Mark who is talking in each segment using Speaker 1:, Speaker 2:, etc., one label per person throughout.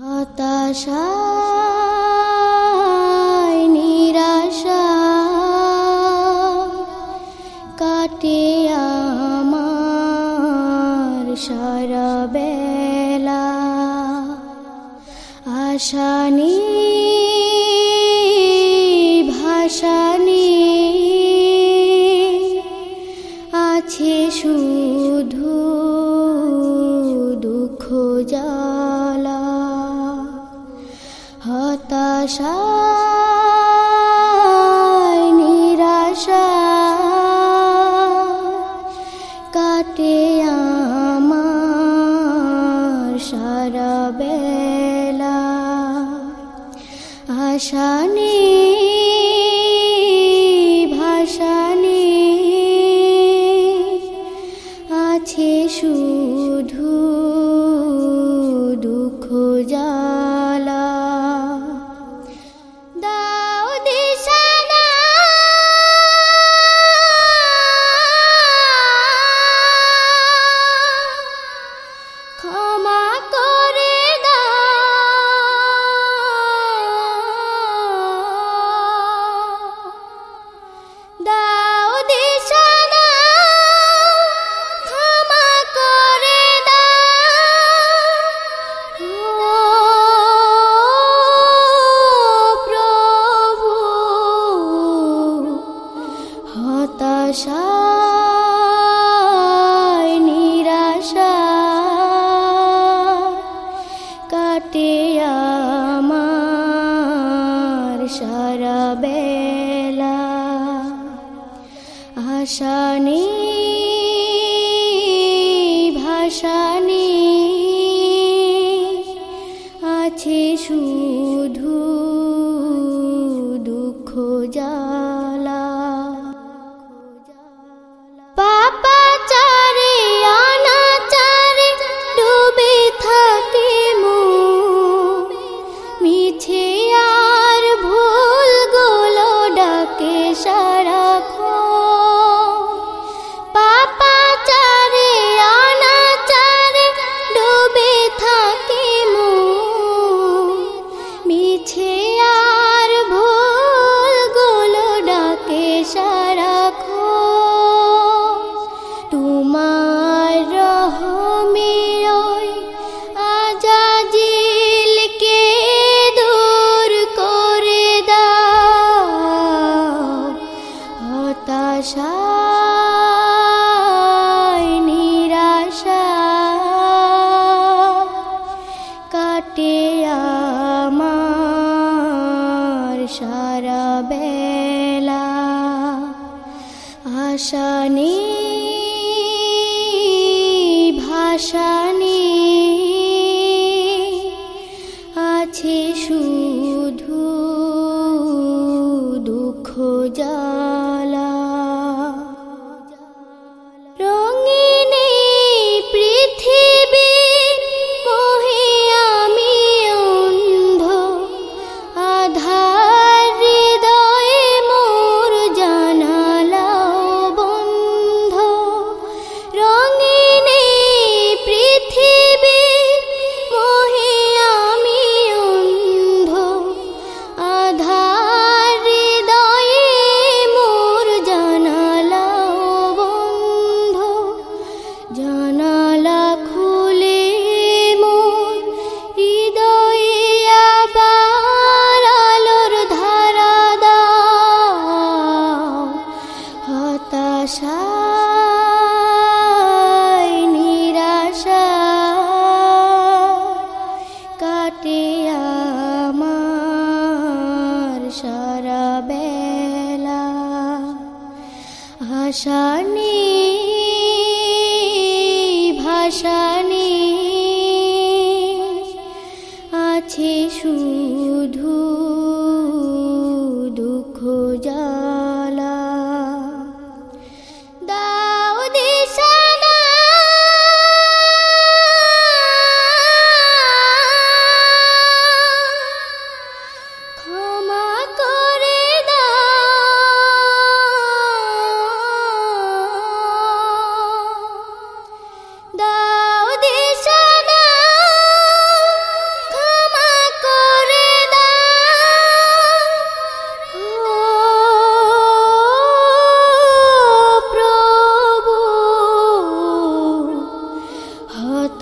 Speaker 1: হতাশায় নিরাশা বেলা। আশানি ভাষানি হতাশা নিরাশা কাটে আমার সারা বেলা। আশানি ভাষানি আছে শুধু আশানি ভাষানি আছে শুধু দুঃখ জ্বালা। পাপাচারে, অনাচারে ডুবে থাকে মন। মিছে আর ভুলগুলো ডাকে সারাক্ষণ আজাজিলকে করে দাও। হতাশায় নিরাশা সারা বেলা। ভাষানি আছে ভাষানি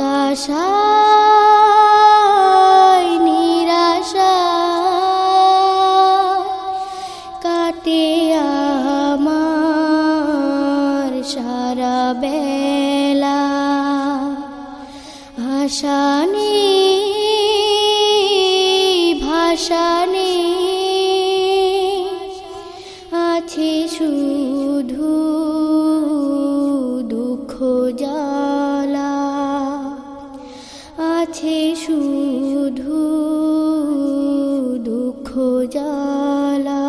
Speaker 1: আশায় নিরাশা কাটে আমার সারা বেলা। ভাষা নেই আছে শুধু জ্বালা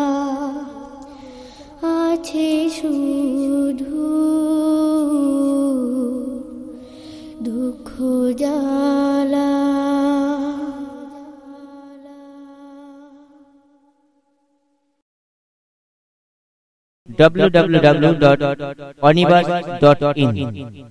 Speaker 1: আছে শুধু দুঃখ জ্বালা।
Speaker 2: www.onibus.in